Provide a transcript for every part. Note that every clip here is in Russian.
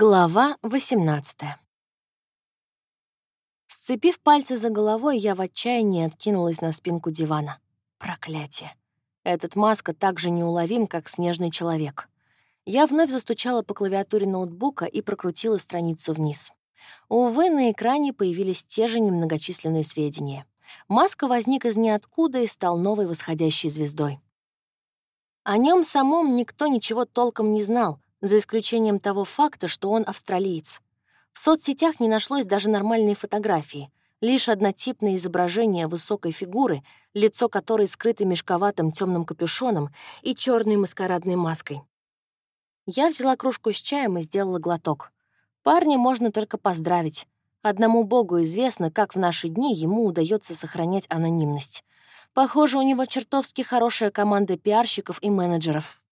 Глава 18 Сцепив пальцы за головой, я в отчаянии откинулась на спинку дивана. Проклятие. Этот маска так же неуловим, как снежный человек. Я вновь застучала по клавиатуре ноутбука и прокрутила страницу вниз. Увы, на экране появились те же немногочисленные сведения. Маска возник из ниоткуда и стал новой восходящей звездой. О нем самом никто ничего толком не знал, за исключением того факта, что он австралиец. В соцсетях не нашлось даже нормальной фотографии, лишь однотипное изображение высокой фигуры, лицо которой скрыто мешковатым темным капюшоном и черной маскарадной маской. Я взяла кружку с чаем и сделала глоток. Парня можно только поздравить. Одному богу известно, как в наши дни ему удается сохранять анонимность. Похоже, у него чертовски хорошая команда пиарщиков и менеджеров.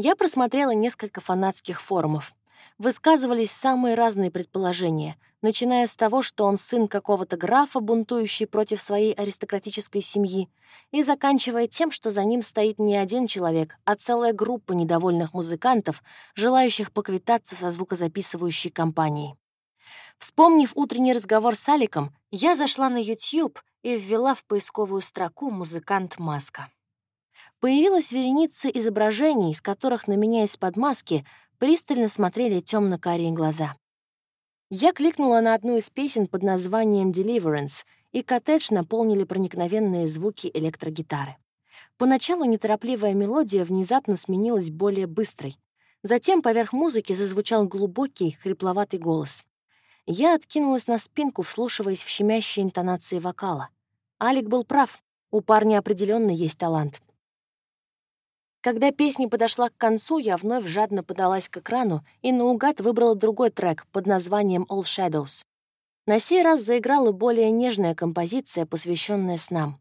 Я просмотрела несколько фанатских форумов. Высказывались самые разные предположения, начиная с того, что он сын какого-то графа, бунтующий против своей аристократической семьи, и заканчивая тем, что за ним стоит не один человек, а целая группа недовольных музыкантов, желающих поквитаться со звукозаписывающей компанией. Вспомнив утренний разговор с Аликом, я зашла на YouTube и ввела в поисковую строку «Музыкант Маска» появилась вереница изображений, из которых на меня из-под маски пристально смотрели темно карие глаза. Я кликнула на одну из песен под названием «Deliverance», и коттедж наполнили проникновенные звуки электрогитары. Поначалу неторопливая мелодия внезапно сменилась более быстрой. Затем поверх музыки зазвучал глубокий, хрипловатый голос. Я откинулась на спинку, вслушиваясь в щемящие интонации вокала. Алик был прав, у парня определенно есть талант. Когда песня подошла к концу, я вновь жадно подалась к экрану и наугад выбрала другой трек под названием «All Shadows». На сей раз заиграла более нежная композиция, посвященная снам.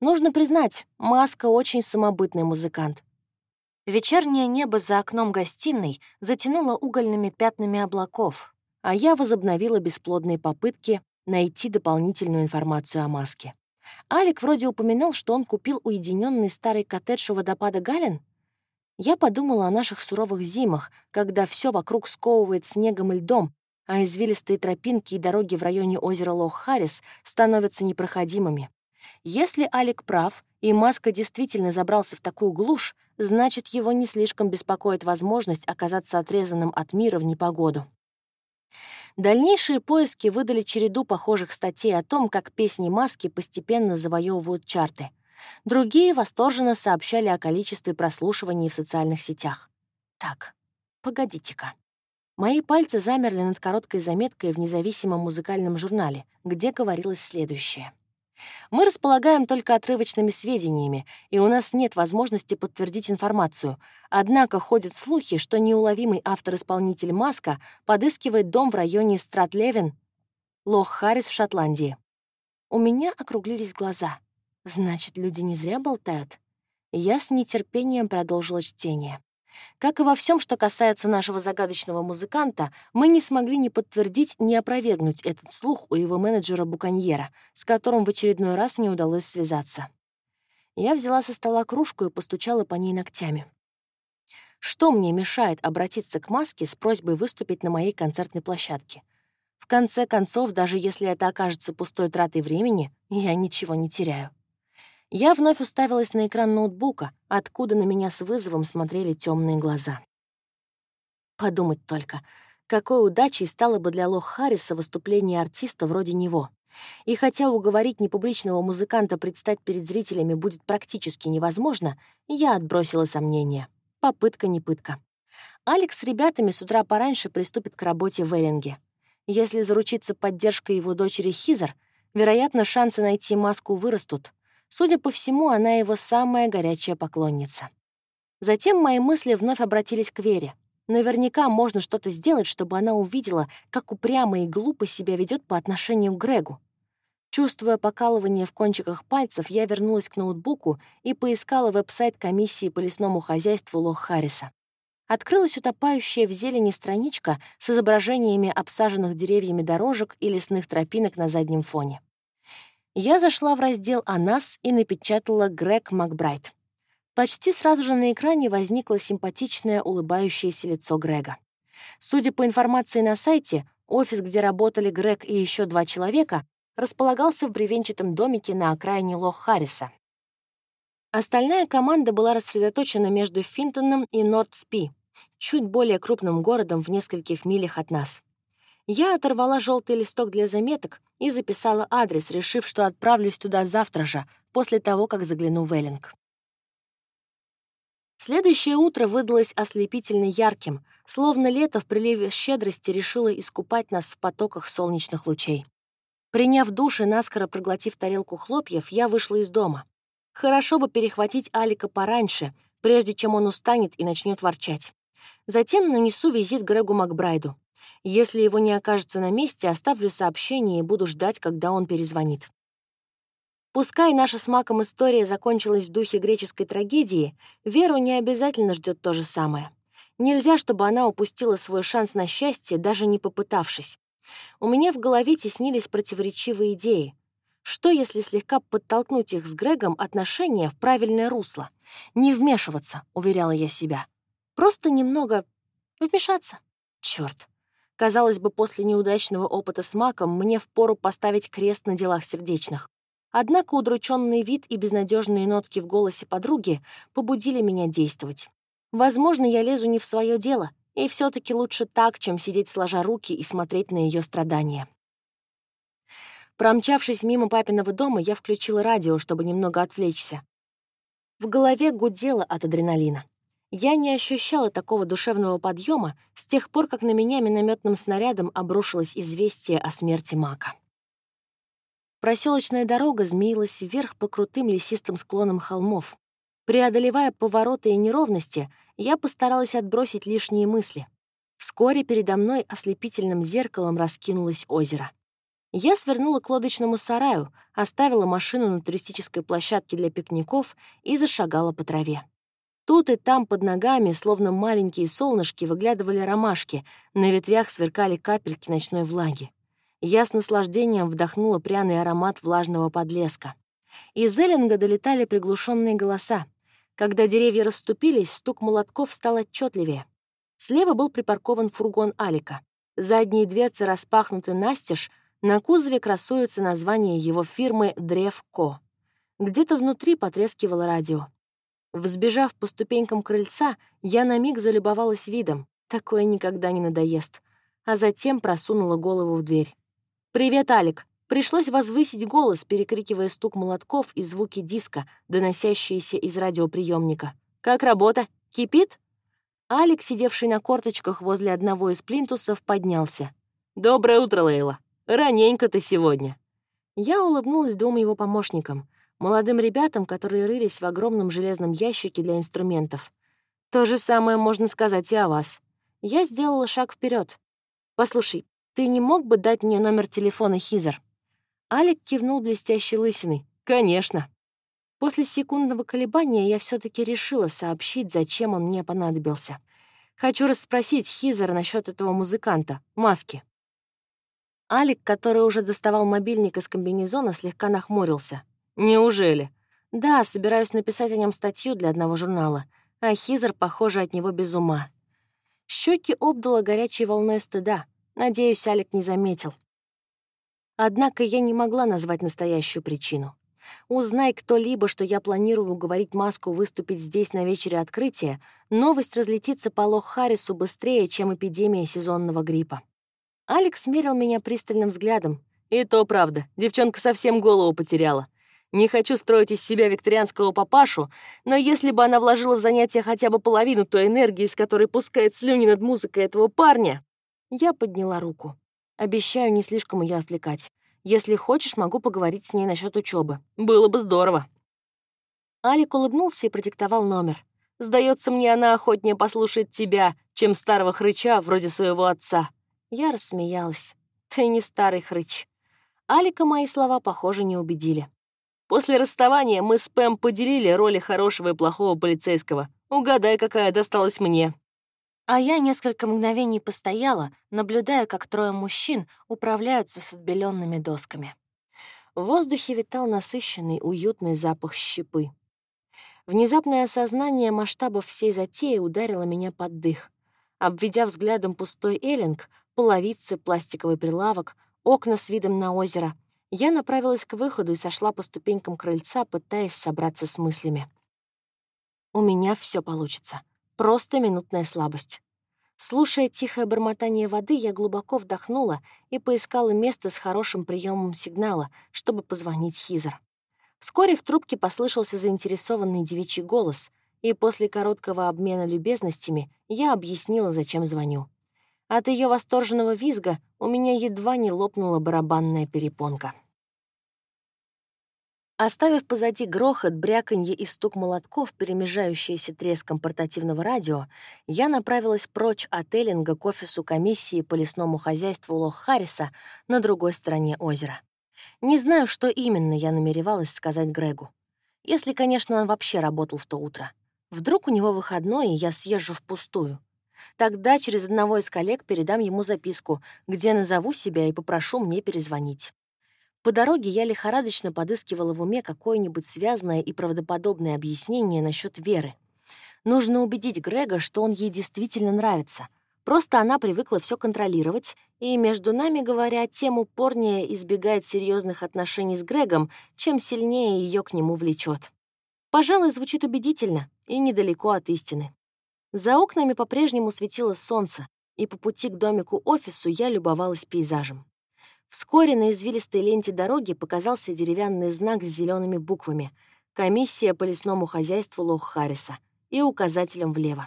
Нужно признать, Маска очень самобытный музыкант. Вечернее небо за окном гостиной затянуло угольными пятнами облаков, а я возобновила бесплодные попытки найти дополнительную информацию о Маске. Алик вроде упоминал, что он купил уединенный старый коттедж у водопада Гален. Я подумала о наших суровых зимах, когда все вокруг сковывает снегом и льдом, а извилистые тропинки и дороги в районе озера Лох-Харрис становятся непроходимыми. Если Алик прав, и Маска действительно забрался в такую глушь, значит, его не слишком беспокоит возможность оказаться отрезанным от мира в непогоду. Дальнейшие поиски выдали череду похожих статей о том, как песни маски постепенно завоевывают чарты. Другие восторженно сообщали о количестве прослушиваний в социальных сетях. Так, погодите-ка. Мои пальцы замерли над короткой заметкой в независимом музыкальном журнале, где говорилось следующее. Мы располагаем только отрывочными сведениями, и у нас нет возможности подтвердить информацию. Однако ходят слухи, что неуловимый автор-исполнитель Маска подыскивает дом в районе Стратлевен, Лох-Харрис в Шотландии. У меня округлились глаза. Значит, люди не зря болтают? Я с нетерпением продолжила чтение. Как и во всем, что касается нашего загадочного музыканта, мы не смогли ни подтвердить, ни опровергнуть этот слух у его менеджера Буканьера, с которым в очередной раз мне удалось связаться. Я взяла со стола кружку и постучала по ней ногтями. Что мне мешает обратиться к Маске с просьбой выступить на моей концертной площадке? В конце концов, даже если это окажется пустой тратой времени, я ничего не теряю. Я вновь уставилась на экран ноутбука, откуда на меня с вызовом смотрели темные глаза. Подумать только, какой удачей стало бы для Лох Харриса выступление артиста вроде него. И хотя уговорить непубличного музыканта предстать перед зрителями будет практически невозможно, я отбросила сомнения. Попытка не пытка. Алекс с ребятами с утра пораньше приступит к работе в Эллинге. Если заручиться поддержкой его дочери Хизер, вероятно, шансы найти маску вырастут, Судя по всему, она его самая горячая поклонница. Затем мои мысли вновь обратились к Вере. Наверняка можно что-то сделать, чтобы она увидела, как упрямо и глупо себя ведет по отношению к Грегу. Чувствуя покалывание в кончиках пальцев, я вернулась к ноутбуку и поискала веб-сайт комиссии по лесному хозяйству Лох Харриса. Открылась утопающая в зелени страничка с изображениями обсаженных деревьями дорожек и лесных тропинок на заднем фоне. Я зашла в раздел о нас и напечатала Грег Макбрайт. Почти сразу же на экране возникло симпатичное улыбающееся лицо Грега. Судя по информации на сайте, офис, где работали Грег и еще два человека, располагался в бревенчатом домике на окраине Лох-Харриса. Остальная команда была рассредоточена между Финтоном и Нордспи, чуть более крупным городом в нескольких милях от нас. Я оторвала желтый листок для заметок и записала адрес, решив, что отправлюсь туда завтра же, после того, как загляну в Эллинг. Следующее утро выдалось ослепительно ярким, словно лето в приливе щедрости решило искупать нас в потоках солнечных лучей. Приняв душ и наскоро проглотив тарелку хлопьев, я вышла из дома. Хорошо бы перехватить Алика пораньше, прежде чем он устанет и начнет ворчать. Затем нанесу визит Грегу Макбрайду. Если его не окажется на месте, оставлю сообщение и буду ждать, когда он перезвонит. Пускай наша с Маком история закончилась в духе греческой трагедии, Веру не обязательно ждет то же самое. Нельзя, чтобы она упустила свой шанс на счастье, даже не попытавшись. У меня в голове теснились противоречивые идеи. Что, если слегка подтолкнуть их с Грегом отношения в правильное русло? Не вмешиваться, уверяла я себя. Просто немного вмешаться. Черт. Казалось бы, после неудачного опыта с Маком мне впору поставить крест на делах сердечных. Однако удрученный вид и безнадежные нотки в голосе подруги побудили меня действовать. Возможно, я лезу не в свое дело, и все таки лучше так, чем сидеть сложа руки и смотреть на ее страдания. Промчавшись мимо папиного дома, я включила радио, чтобы немного отвлечься. В голове гудело от адреналина. Я не ощущала такого душевного подъема с тех пор, как на меня минометным снарядом обрушилось известие о смерти Мака. Проселочная дорога змеилась вверх по крутым лесистым склонам холмов. Преодолевая повороты и неровности, я постаралась отбросить лишние мысли. Вскоре передо мной ослепительным зеркалом раскинулось озеро. Я свернула к лодочному сараю, оставила машину на туристической площадке для пикников и зашагала по траве. Тут и там под ногами, словно маленькие солнышки, выглядывали ромашки, на ветвях сверкали капельки ночной влаги. Я с наслаждением вдохнула пряный аромат влажного подлеска. Из Эллинга долетали приглушенные голоса. Когда деревья расступились, стук молотков стал отчетливее. Слева был припаркован фургон Алика. Задние дверцы распахнуты настежь, на кузове красуется название его фирмы «Древко». Где-то внутри потрескивало радио. Взбежав по ступенькам крыльца, я на миг залюбовалась видом. Такое никогда не надоест. А затем просунула голову в дверь. «Привет, Алик!» Пришлось возвысить голос, перекрикивая стук молотков и звуки диска, доносящиеся из радиоприемника. «Как работа? Кипит?» Алекс, сидевший на корточках возле одного из плинтусов, поднялся. «Доброе утро, Лейла. Раненько ты сегодня». Я улыбнулась двум его помощникам, молодым ребятам, которые рылись в огромном железном ящике для инструментов. То же самое можно сказать и о вас. Я сделала шаг вперед. «Послушай, ты не мог бы дать мне номер телефона Хизер?» Алик кивнул блестящей лысиной. «Конечно». После секундного колебания я все таки решила сообщить, зачем он мне понадобился. Хочу расспросить Хизера насчет этого музыканта, маски. Алик, который уже доставал мобильник из комбинезона, слегка нахмурился. «Неужели?» «Да, собираюсь написать о нем статью для одного журнала, а Хизер, похоже, от него без ума». Щеки обдало горячей волной стыда. Надеюсь, Алик не заметил. Однако я не могла назвать настоящую причину. Узнай кто-либо, что я планирую уговорить Маску выступить здесь на вечере открытия, новость разлетится по Лох-Харрису быстрее, чем эпидемия сезонного гриппа. Алекс мерил меня пристальным взглядом. «И то правда, девчонка совсем голову потеряла. Не хочу строить из себя викторианского папашу, но если бы она вложила в занятия хотя бы половину той энергии, с которой пускает слюни над музыкой этого парня...» Я подняла руку. Обещаю не слишком ее отвлекать. Если хочешь, могу поговорить с ней насчет учебы. Было бы здорово. Алик улыбнулся и продиктовал номер. Сдается мне, она охотнее послушает тебя, чем старого хрыча вроде своего отца. Я рассмеялась. Ты не старый хрыч. Алика мои слова, похоже, не убедили. После расставания мы с Пэм поделили роли хорошего и плохого полицейского. Угадай, какая досталась мне. А я несколько мгновений постояла, наблюдая, как трое мужчин управляются с отбеленными досками. В воздухе витал насыщенный, уютный запах щепы. Внезапное осознание масштабов всей затеи ударило меня под дых. Обведя взглядом пустой эллинг, половицы, пластиковый прилавок, окна с видом на озеро, я направилась к выходу и сошла по ступенькам крыльца, пытаясь собраться с мыслями. У меня все получится. Просто минутная слабость. Слушая тихое бормотание воды, я глубоко вдохнула и поискала место с хорошим приемом сигнала, чтобы позвонить Хизер. Вскоре в трубке послышался заинтересованный девичий голос, и после короткого обмена любезностями я объяснила, зачем звоню. От ее восторженного визга у меня едва не лопнула барабанная перепонка. Оставив позади грохот, бряканье и стук молотков, перемежающиеся треском портативного радио, я направилась прочь от Эллинга к офису комиссии по лесному хозяйству Лох-Харриса на другой стороне озера. Не знаю, что именно я намеревалась сказать Грегу. Если, конечно, он вообще работал в то утро. Вдруг у него выходной, и я съезжу впустую. Тогда через одного из коллег передам ему записку, где назову себя и попрошу мне перезвонить. По дороге я лихорадочно подыскивала в уме какое-нибудь связанное и правдоподобное объяснение насчет Веры. Нужно убедить Грега, что он ей действительно нравится. Просто она привыкла все контролировать, и, между нами говоря, тем упорнее избегает серьезных отношений с Грегом, чем сильнее ее к нему влечет. Пожалуй, звучит убедительно и недалеко от истины. За окнами по-прежнему светило солнце, и по пути к домику-офису я любовалась пейзажем. Вскоре на извилистой ленте дороги показался деревянный знак с зелеными буквами «Комиссия по лесному хозяйству Лох-Харриса» и указателем влево.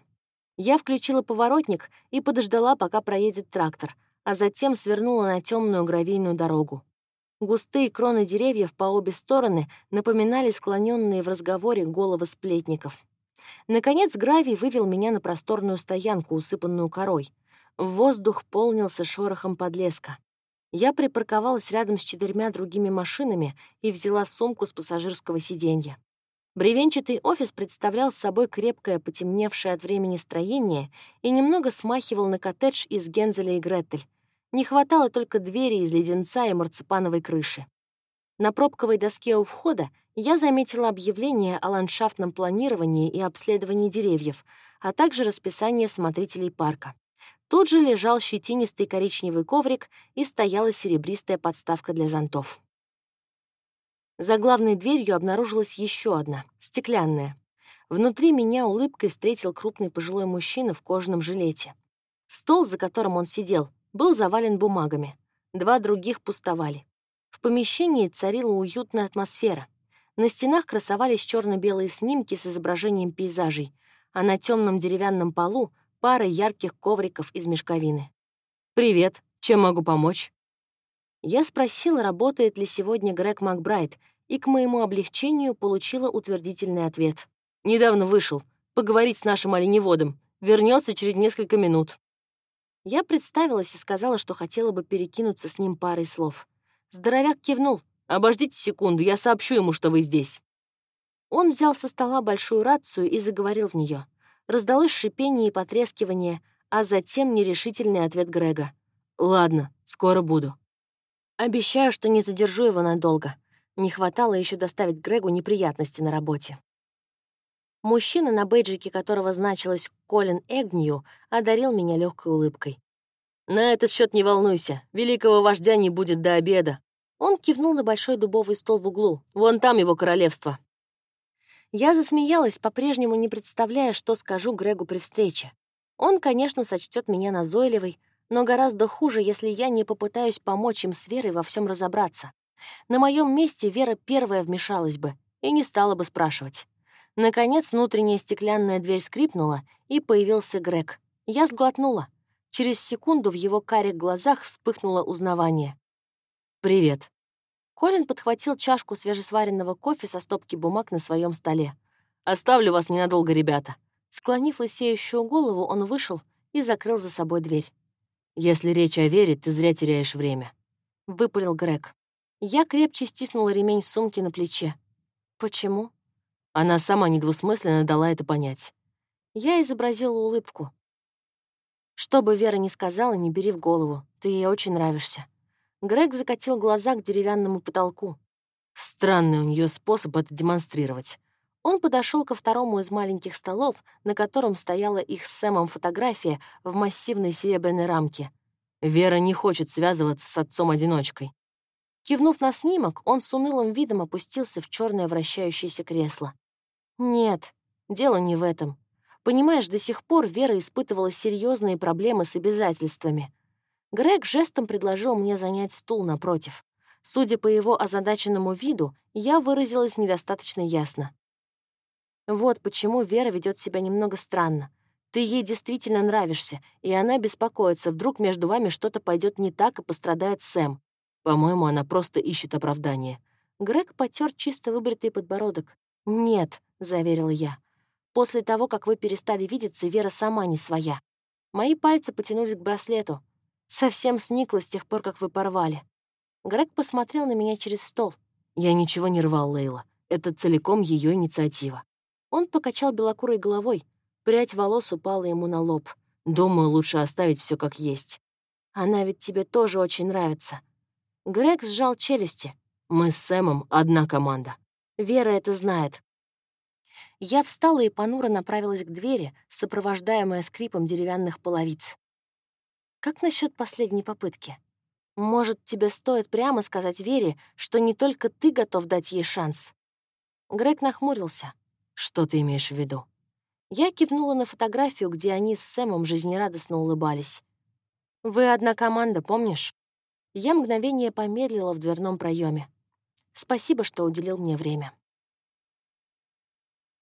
Я включила поворотник и подождала, пока проедет трактор, а затем свернула на темную гравийную дорогу. Густые кроны деревьев по обе стороны напоминали склоненные в разговоре головы сплетников. Наконец гравий вывел меня на просторную стоянку, усыпанную корой. Воздух полнился шорохом подлеска. Я припарковалась рядом с четырьмя другими машинами и взяла сумку с пассажирского сиденья. Бревенчатый офис представлял собой крепкое, потемневшее от времени строение и немного смахивал на коттедж из Гензеля и Гретель. Не хватало только двери из леденца и марципановой крыши. На пробковой доске у входа я заметила объявление о ландшафтном планировании и обследовании деревьев, а также расписание смотрителей парка. Тут же лежал щетинистый коричневый коврик и стояла серебристая подставка для зонтов. За главной дверью обнаружилась еще одна, стеклянная. Внутри меня улыбкой встретил крупный пожилой мужчина в кожаном жилете. Стол, за которым он сидел, был завален бумагами. Два других пустовали. В помещении царила уютная атмосфера. На стенах красовались черно белые снимки с изображением пейзажей, а на темном деревянном полу парой ярких ковриков из мешковины. «Привет, чем могу помочь?» Я спросила, работает ли сегодня Грег Макбрайт, и к моему облегчению получила утвердительный ответ. «Недавно вышел. Поговорить с нашим оленеводом. Вернется через несколько минут». Я представилась и сказала, что хотела бы перекинуться с ним парой слов. Здоровяк кивнул. «Обождите секунду, я сообщу ему, что вы здесь». Он взял со стола большую рацию и заговорил в нее. Раздалось шипение и потрескивание, а затем нерешительный ответ Грега. «Ладно, скоро буду». Обещаю, что не задержу его надолго. Не хватало еще доставить Грегу неприятности на работе. Мужчина, на бейджике которого значилось Колин Эгнью, одарил меня легкой улыбкой. «На этот счет не волнуйся, великого вождя не будет до обеда». Он кивнул на большой дубовый стол в углу. «Вон там его королевство». Я засмеялась, по-прежнему не представляя, что скажу Грегу при встрече. Он, конечно, сочтет меня назойливой, но гораздо хуже, если я не попытаюсь помочь им с Верой во всем разобраться. На моем месте Вера первая вмешалась бы и не стала бы спрашивать. Наконец, внутренняя стеклянная дверь скрипнула, и появился Грег. Я сглотнула. Через секунду в его карих глазах вспыхнуло узнавание. «Привет», Колин подхватил чашку свежесваренного кофе со стопки бумаг на своем столе. «Оставлю вас ненадолго, ребята». Склонив лысеющую голову, он вышел и закрыл за собой дверь. «Если речь о Вере, ты зря теряешь время», — выпалил Грег. Я крепче стиснула ремень сумки на плече. «Почему?» Она сама недвусмысленно дала это понять. Я изобразила улыбку. Что бы Вера ни сказала, не бери в голову. Ты ей очень нравишься. Грег закатил глаза к деревянному потолку. Странный у нее способ это демонстрировать. Он подошел ко второму из маленьких столов, на котором стояла их с Сэмом фотография в массивной серебряной рамке. Вера не хочет связываться с отцом-одиночкой. Кивнув на снимок, он с унылым видом опустился в черное вращающееся кресло. «Нет, дело не в этом. Понимаешь, до сих пор Вера испытывала серьезные проблемы с обязательствами. Грег жестом предложил мне занять стул напротив. Судя по его озадаченному виду, я выразилась недостаточно ясно. Вот почему Вера ведет себя немного странно. Ты ей действительно нравишься, и она беспокоится, вдруг между вами что-то пойдет не так и пострадает Сэм. По-моему, она просто ищет оправдание. Грег потер чисто выбритый подбородок. «Нет», — заверила я. «После того, как вы перестали видеться, Вера сама не своя. Мои пальцы потянулись к браслету. Совсем сникла с тех пор, как вы порвали. Грег посмотрел на меня через стол. Я ничего не рвал, Лейла. Это целиком ее инициатива. Он покачал белокурой головой. Прядь волос упала ему на лоб. Думаю, лучше оставить все как есть. Она ведь тебе тоже очень нравится. Грег сжал челюсти. Мы с Сэмом одна команда. Вера это знает. Я встала и понуро направилась к двери, сопровождаемая скрипом деревянных половиц. Как насчет последней попытки? Может, тебе стоит прямо сказать Вере, что не только ты готов дать ей шанс?» Грег нахмурился. «Что ты имеешь в виду?» Я кивнула на фотографию, где они с Сэмом жизнерадостно улыбались. «Вы одна команда, помнишь?» Я мгновение помедлила в дверном проеме. «Спасибо, что уделил мне время».